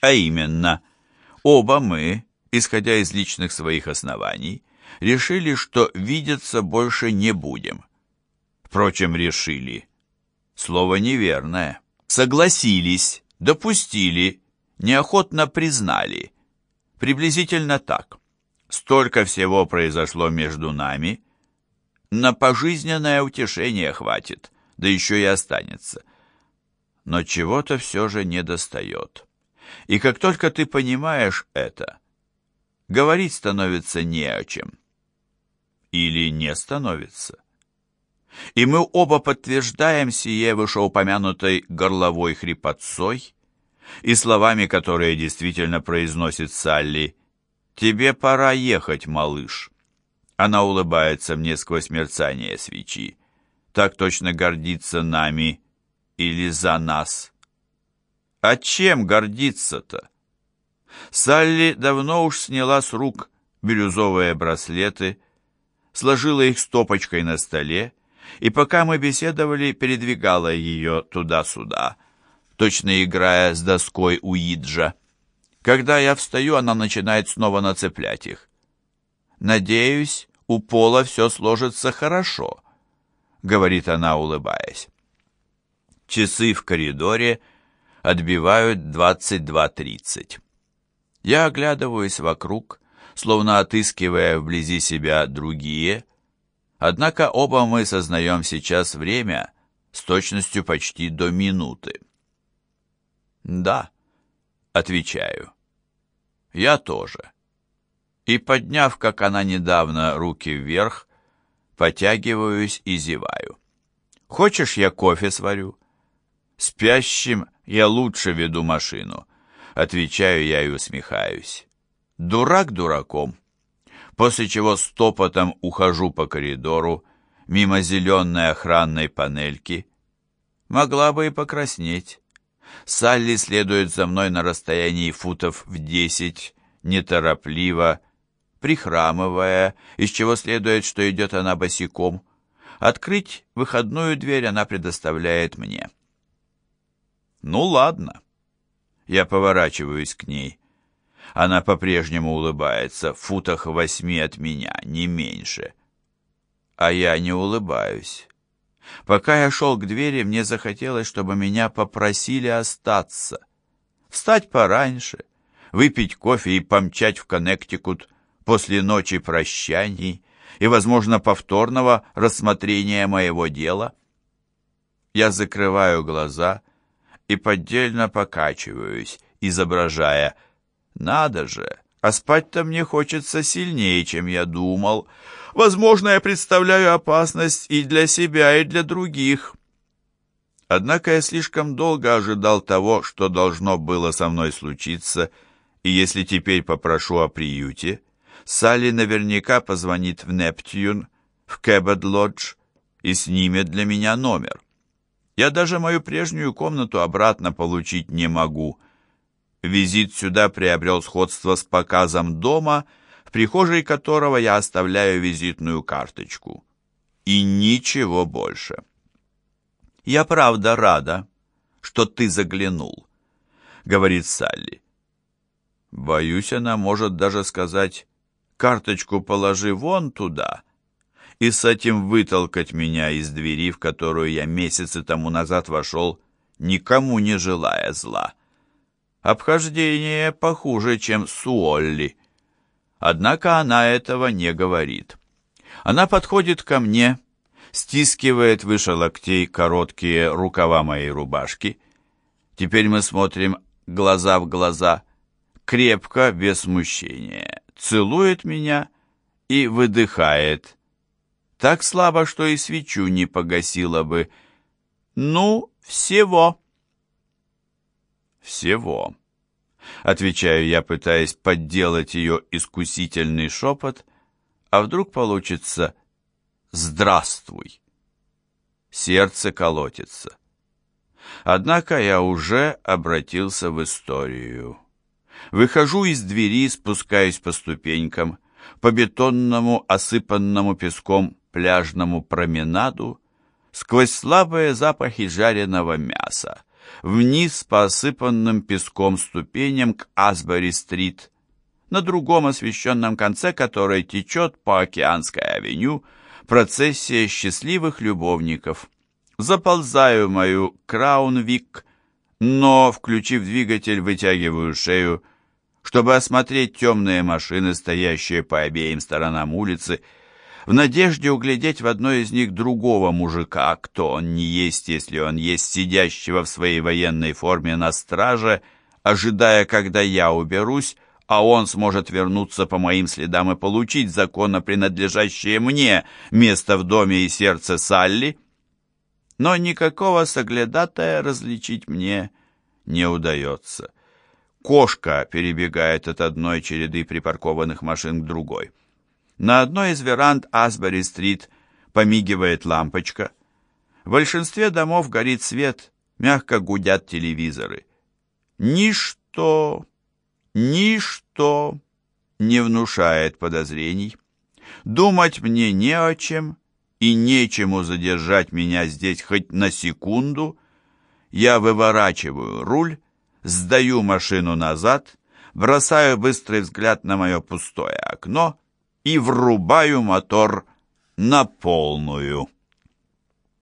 А именно, оба мы, исходя из личных своих оснований, решили, что видеться больше не будем. Впрочем, решили. Слово неверное. Согласились, допустили, неохотно признали. Приблизительно так. Столько всего произошло между нами. На пожизненное утешение хватит, да еще и останется. Но чего-то все же не достает. И как только ты понимаешь это, говорить становится не о чем. Или не становится. И мы оба подтверждаем сие вышеупомянутой горловой хрипотцой и словами, которые действительно произносит Салли «Тебе пора ехать, малыш». Она улыбается мне сквозь мерцание свечи. Так точно гордится нами или за нас. А чем гордиться-то? Салли давно уж сняла с рук бирюзовые браслеты, сложила их стопочкой на столе, и пока мы беседовали, передвигала ее туда-сюда, точно играя с доской Уиджа. Когда я встаю, она начинает снова нацеплять их. «Надеюсь, у Пола все сложится хорошо», — говорит она, улыбаясь. Часы в коридоре отбивают 22.30. Я оглядываюсь вокруг, словно отыскивая вблизи себя другие, однако оба мы сознаем сейчас время с точностью почти до минуты. «Да», — отвечаю, — «я тоже». И, подняв, как она недавно, руки вверх, потягиваюсь и зеваю. «Хочешь, я кофе сварю?» «Спящим я лучше веду машину», — отвечаю я и усмехаюсь. «Дурак дураком». После чего стопотом ухожу по коридору, мимо зеленой охранной панельки. Могла бы и покраснеть. Салли следует за мной на расстоянии футов в десять, неторопливо, прихрамывая, из чего следует, что идет она босиком. Открыть выходную дверь она предоставляет мне. «Ну ладно». Я поворачиваюсь к ней. Она по-прежнему улыбается, в футах восьми от меня, не меньше. А я не улыбаюсь. Пока я шел к двери, мне захотелось, чтобы меня попросили остаться. Встать пораньше, выпить кофе и помчать в Коннектикут после ночи прощаний и, возможно, повторного рассмотрения моего дела. Я закрываю глаза и поддельно покачиваюсь, изображая «Надо же, а спать-то мне хочется сильнее, чем я думал. Возможно, я представляю опасность и для себя, и для других». Однако я слишком долго ожидал того, что должно было со мной случиться, и если теперь попрошу о приюте, Салли наверняка позвонит в Нептюн, в Кэббет-Лодж и снимет для меня номер. Я даже мою прежнюю комнату обратно получить не могу. Визит сюда приобрел сходство с показом дома, в прихожей которого я оставляю визитную карточку. И ничего больше. «Я правда рада, что ты заглянул», — говорит Салли. Боюсь, она может даже сказать «карточку положи вон туда», и с этим вытолкать меня из двери, в которую я месяцы тому назад вошел, никому не желая зла. Обхождение похуже, чем с Уолли. Однако она этого не говорит. Она подходит ко мне, стискивает выше локтей короткие рукава моей рубашки. Теперь мы смотрим глаза в глаза, крепко, без смущения, целует меня и выдыхает – так слабо, что и свечу не погасила бы. Ну, всего. Всего. Отвечаю я, пытаясь подделать ее искусительный шепот, а вдруг получится «Здравствуй». Сердце колотится. Однако я уже обратился в историю. Выхожу из двери, спускаюсь по ступенькам, по бетонному, осыпанному песком пляжному променаду, сквозь слабые запахи жареного мяса, вниз по осыпанным песком ступеням к Асбери-стрит, на другом освещенном конце которой течет по Океанской авеню процессия счастливых любовников. Заползаю в мою Краунвик, но, включив двигатель, вытягиваю шею, чтобы осмотреть темные машины, стоящие по обеим сторонам улицы, в надежде углядеть в одной из них другого мужика, кто он не есть, если он есть сидящего в своей военной форме на страже, ожидая, когда я уберусь, а он сможет вернуться по моим следам и получить законно принадлежащее мне место в доме и сердце Салли. Но никакого соглядатая различить мне не удается. Кошка перебегает от одной череды припаркованных машин к другой. На одной из веранд Асбери-стрит помигивает лампочка. В большинстве домов горит свет, мягко гудят телевизоры. Ничто, ничто не внушает подозрений. Думать мне не о чем и нечему задержать меня здесь хоть на секунду. Я выворачиваю руль, сдаю машину назад, бросаю быстрый взгляд на мое пустое окно и врубаю мотор на полную.